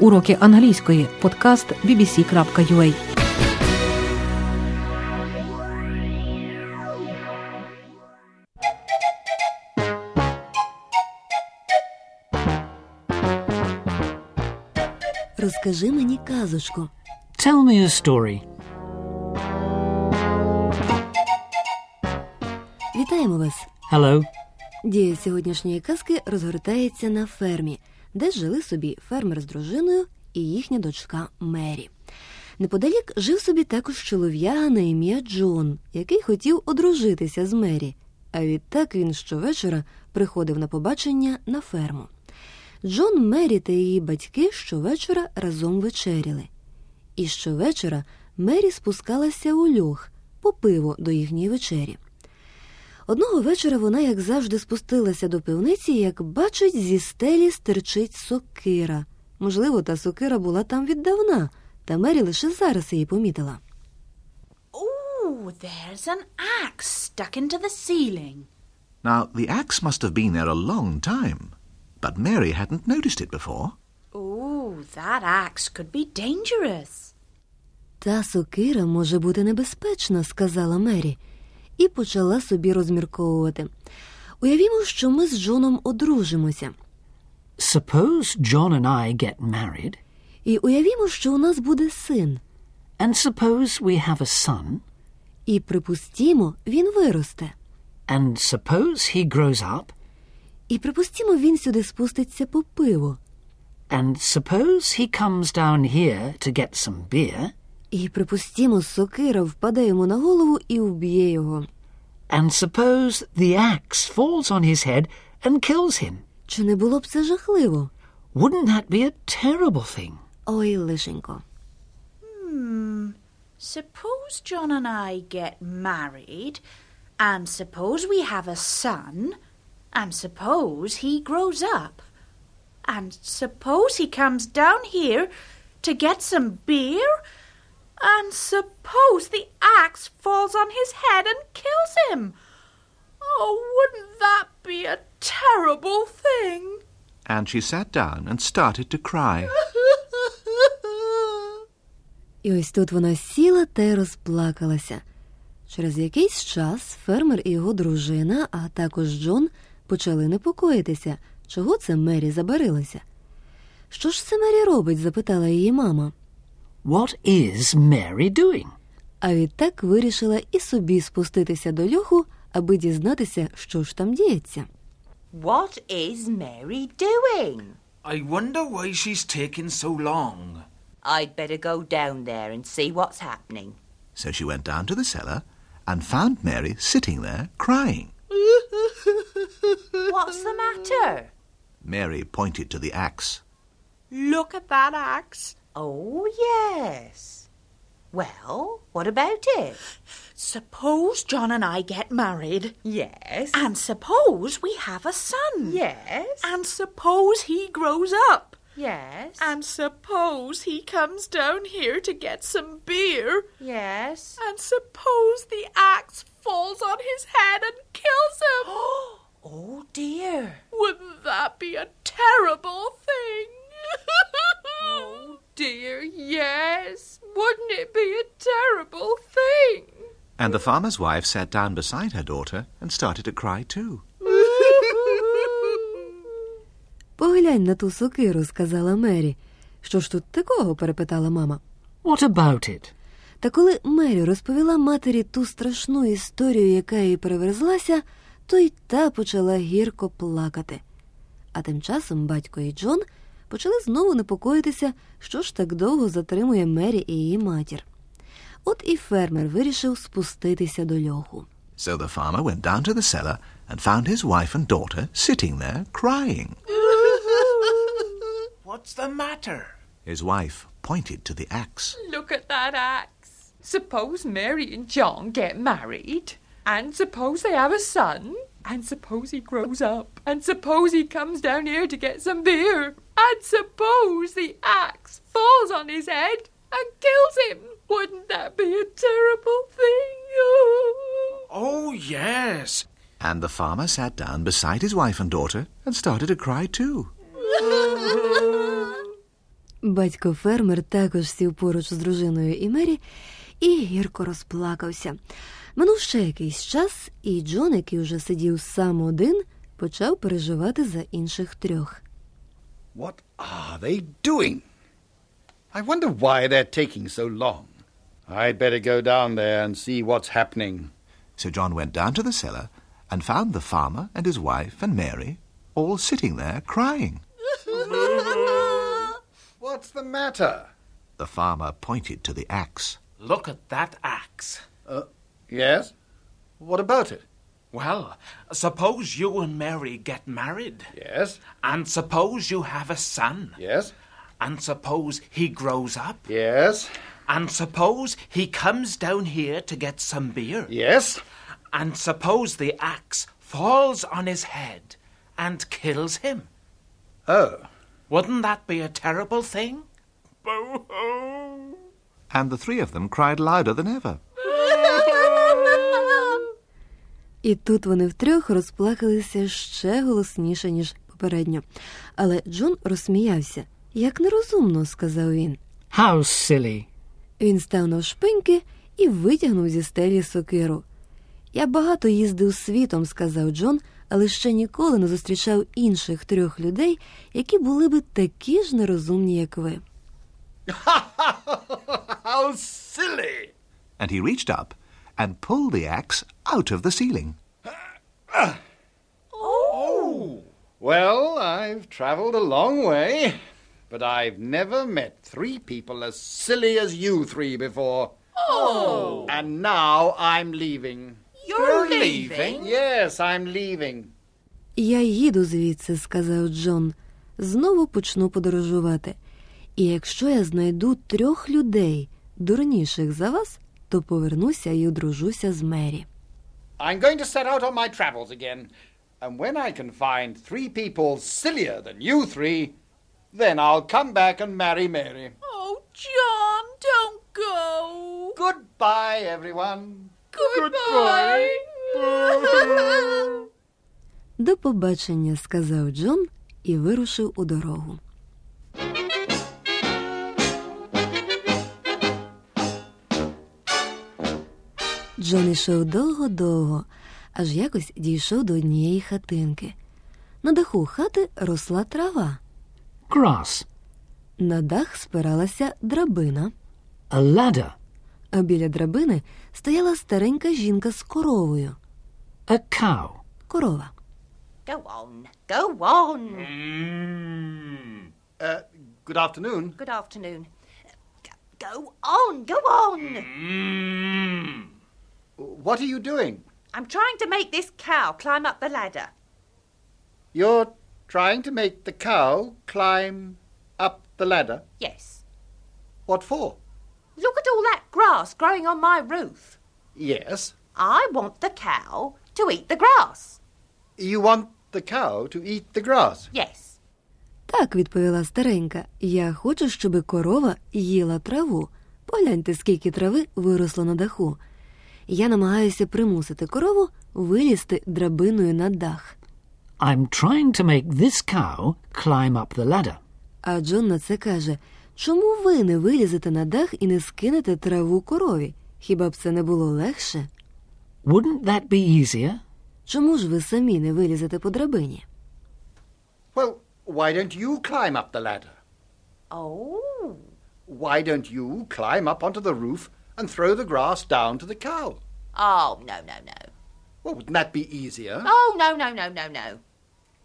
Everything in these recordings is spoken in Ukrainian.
Уроки англійської. Подкаст bbc.ua Розкажи мені казочку. Tell me a story. Вітаємо вас! Hello. Дія сьогоднішньої казки розгортається на фермі, де жили собі фермер з дружиною і їхня дочка Мері. Неподалік жив собі також чолов'яга на ім'я Джон, який хотів одружитися з Мері. А відтак він щовечора приходив на побачення на ферму. Джон, Мері та її батьки щовечора разом вечеряли. І щовечора Мері спускалася у льох по пиво до їхньої вечері. Одного вечора вона, як завжди, спустилася до пивниці, як бачить, зі стелі стирчить сокира. Можливо, та сокира була там віддавна, та Мері лише зараз її помітила. Oh, there's an axe stuck into the ceiling. Now, the axe must have been there a long time, but Mary hadn't noticed it before. Oh, that axe could be dangerous. Та сокира може бути небезпечна, сказала Мері, і почала собі розмірковувати. Уявімо, що ми з Джоном одружимося. Suppose John and I get married, І уявімо, що у нас буде син. and suppose we have a son, І припустімо, він виросте. and suppose he grows up, І припустімо, він сюди спуститься по пиво. and suppose he comes down here to get some beer, І припустімо, сокира впаде йому на голову і вб'є його. and suppose the axe falls on his head and kills him. Чи не було б це жахливо? Wouldn't that be a terrible thing? Ой, лишенько. Suppose John and I get married, and suppose we have a son, and suppose he grows up, and suppose he comes down here to get some beer, and suppose the axe falls on his head and kills him. Oh, wouldn't that be a terrible thing? And she sat down and started to cry. І ось тут вона сіла та й розплакалася. Через якийсь час фермер і його дружина, а також Джон, почали непокоїтися, чого це Мері забарилася. Що ж це Мері робить? запитала її мама. What is Mary doing? А відтак вирішила і собі спуститися до льоху, аби дізнатися, що ж там діється. What is Mary doing? I wonder why she's taking so long. I'd better go down there and see what's happening. So she went down to the cellar and found Mary sitting there crying. What's the matter? Mary pointed to the axe. Look at that axe. Oh, yes. Well, what about it? Suppose John and I get married, Yes. and suppose we have a son. yes. And suppose he grows up. yes. And suppose he comes down here to get some beer. yes. And suppose the axe falls on his head and kills him. Oh, dear. Wouldn't that be a terrible thing? Oh dear, yes. Wouldn't it be a terrible thing? And the farmer's wife sat down beside her daughter and started to cry too. Поглянь на ту сокиру, сказала Мері. Що ж тут такого? перепитала мама. What about it? Та коли Мері розповіла матері ту страшну історію, яка їй переверзлася, то й та почала гірко плакати. А тим часом батько і Джон почали знову непокоїтися, що ж так довго затримує Мері і її матір. От і фермер вирішив спуститися до льоху. So the farmer went down to the cellar and found his wife and daughter sitting there crying. What's the matter? His wife pointed to the axe. Look at that axe. Suppose Mary and John get married, and suppose they have a son, and suppose he grows up, and suppose he comes down here to get some beer, And suppose the axe falls on his head and kills him. Wouldn't that be a terrible thing? Oh, yes. And the farmer sat down beside his wife and daughter and started to cry too. Батько фермер також сів поруч з дружиною і Мері і гірко розплакався. Минув ще якийсь час, і Джон, який уже сидів сам один, почав переживати за інших трьох. What are they doing? I wonder why they're taking so long. I'd better go down there and see what's happening. So John went down to the cellar and found the farmer and his wife and Mary all sitting there crying. What's the matter? The farmer pointed to the axe. Look at that axe. Uh, yes? What about it? Well, suppose you and Mary get married. Yes? And suppose you have a son. Yes? And suppose he grows up. Yes? And suppose he comes down here to get some beer. Yes? And suppose the axe falls on his head and kills him. Oh. Wouldn't that be a terrible thing? Boo-hoo! And the three of them cried louder than ever. І тут вони втрьох розплакалися ще голосніше, ніж попередньо. Але Джон розсміявся. Як нерозумно, сказав він. How silly. Він став навшпиньки і витягнув зі стелі сокиру. Я багато їздив світом, сказав Джон, але ще ніколи не зустрічав інших трьох людей, які були би такі ж нерозумні, як ви. How silly! And he reached up and pulled the axe out of the ceiling. Well, I've travelled a long way, but I've never met three people as silly as you three before. Oh! And now I'm leaving. You're leaving? Yes, I'm leaving. Я їду звідси, сказав Джон. Знову почну подорожувати. І якщо я знайду трьох людей, дурніших за вас, то повернуся і одружуся з Мері. I'm going to set out on my travels again, and when I can find three people sillier than you three, then I'll come back and marry Mary. Oh, John, don't go. Goodbye, everyone. Goodbye. Goodbye. До побачення, сказав Джон і вирушив у дорогу. Джон ішов довго-довго, аж якось дійшов до однієї хатинки. На даху хати росла трава. Grass. На дах спиралася драбина, A ladder. а біля драбини стояла старенька жінка з коровою. A cow. Корова. Go on, go on. Uh, good afternoon. Good afternoon. Go- Go on, go on. What are you doing? I'm trying to make this cow climb up the ladder. You're trying to make the cow climb up the ladder? Yes. What for? Look at all that grass growing on my roof. Yes. I want the cow to eat the grass. You want the cow to eat the grass? Yes. Так, відповіла старенька. Я хочу, щоб корова їла траву. Погляньте, скільки трави виросло на даху. Я намагаюся примусити корову вилізти драбиною на дах. I'm trying to make this cow climb up the ladder. А Джон на це каже: чому ви не вилізете на дах і не скинете траву корові? Хіба б це не було легше? Wouldn't that be easier? Чому ж ви самі не вилізете по драбині? Well, why don't you climb up the ladder? Oh. Why don't you climb up onto the roof and throw the grass down to the cow? Oh, no, no, no. Well, wouldn't that be easier? Oh, no, no, no, no, no.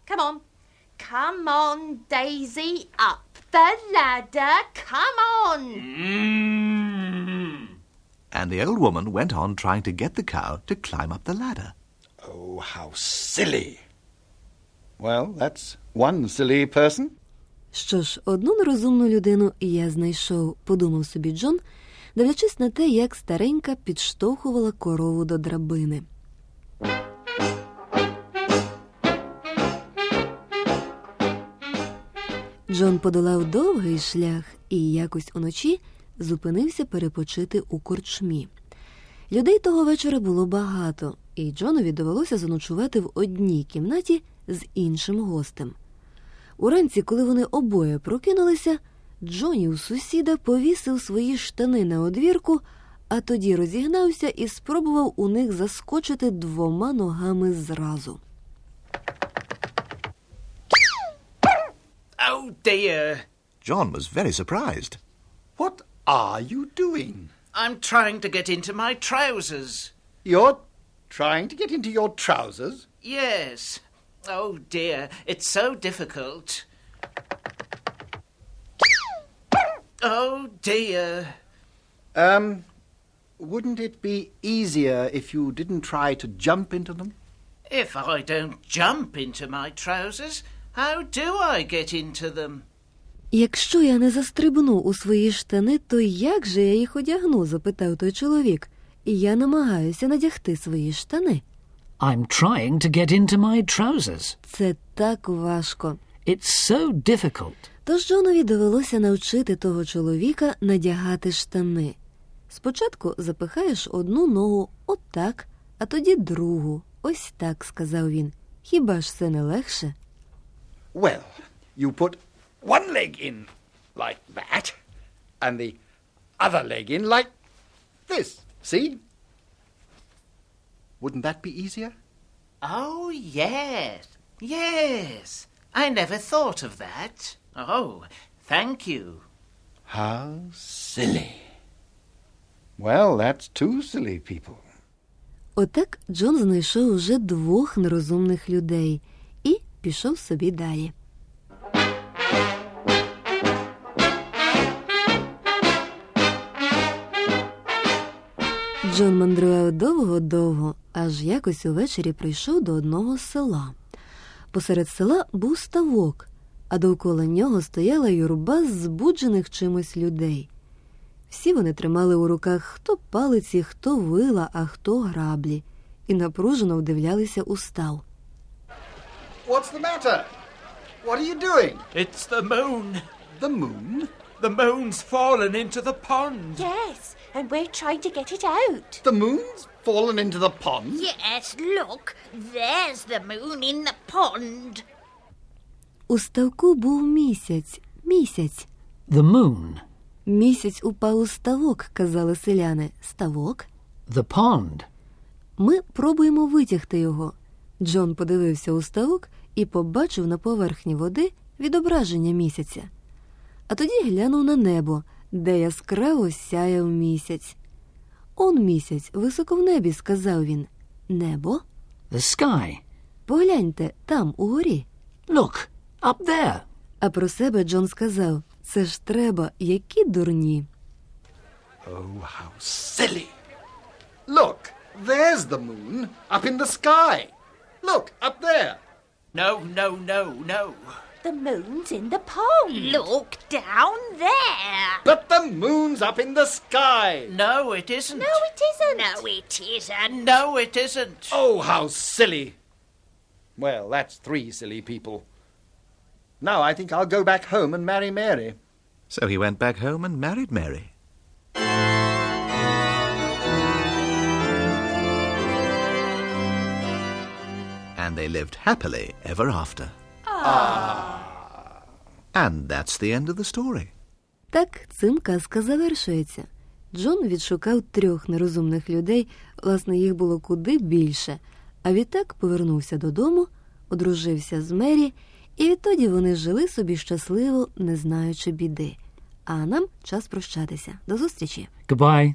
Come on. Come on, Daisy. Up the ladder. Come on. And the old woman went on trying to get the cow to climb up the ladder. Oh, how silly. Well, that's one silly person. Що ж, одну нерозумну людину я знайшов, подумав собі Джон, дивлячись на те, як старенька підштовхувала корову до драбини. Джон подолав довгий шлях і якось уночі зупинився перепочити у корчмі. Людей того вечора було багато, і Джонові довелося заночувати в одній кімнаті з іншим гостем. Уранці, коли вони обоє прокинулися, Джоні у сусіда повісив свої штани на одвірку, а тоді розігнався і спробував у них заскочити двома ногами зразу. Oh dear. John was very surprised. What are you doing? I'm trying to get into my trousers. You're trying to get into your trousers? Yes. Oh dear, it's so difficult. Oh dear. Um, wouldn't it be easier if you didn't try to jump into them? If I don't jump into my trousers, how do I get into them? Якщо я не застрибну у свої штани, то як же я їх одягну? запитав той чоловік. І я намагаюся надягти свої штани. I'm trying to get into my trousers. Це так важко. It's so difficult. Тож Джонові довелося навчити того чоловіка надягати штани. Спочатку запихаєш одну ногу отак, а тоді другу. Ось так, сказав він. Хіба ж це не легше? Well, you put one leg in like that, and the other leg in like this. See? Wouldn't that be easier? Oh, yes. Yes. I never thought of that. Oh, thank you. How silly. Well, that's two silly people. Отак Джон знайшов уже двох нерозумних людей і пішов собі далі. Джон мандрував довго-довго, аж якось увечері прийшов до одного села. Посеред села був ставок, а довкола нього стояла юрба збуджених чимось людей. Всі вони тримали у руках хто палиці, хто вила, а хто граблі, і напружено вдивлялися у став. What's the matter? What are you doing? It's the moon. The moon? The moon's fallen into the pond. Yes, and we're trying to get it out. The moon's fallen into the pond? Yes, look, there's the moon in the pond. У ставку був місяць, місяць. The moon. Місяць упав у ставок, казали селяни. Ставок? The pond. Ми пробуємо витягти його. Джон подивився у ставок і побачив на поверхні води відображення місяця. А тоді глянув на небо, де яскраво сяяв місяць. Он місяць, високо в небі, сказав він. Небо? The sky. Погляньте, там, угорі. Look, up there. А про себе Джон сказав: це ж треба, які дурні. Oh, how silly. Look, there's the moon up in the sky. Look, up there. No, no, no, no. The moon's in the pond. Look down there. But the moon's up in the sky. No, it isn't. No, it isn't. No, it isn't. No, it isn't. Oh, how silly. Well, that's three silly people. Now I think I'll go back home and marry Mary. So he went back home and married Mary. And they lived happily ever after. And that's the end of the story. Так цим казка завершується. Джон відшукав трьох нерозумних людей, власне, їх було куди більше. А відтак повернувся додому, одружився з Мері, і відтоді вони жили собі щасливо, не знаючи біди. А нам час прощатися. До зустрічі! Goodbye.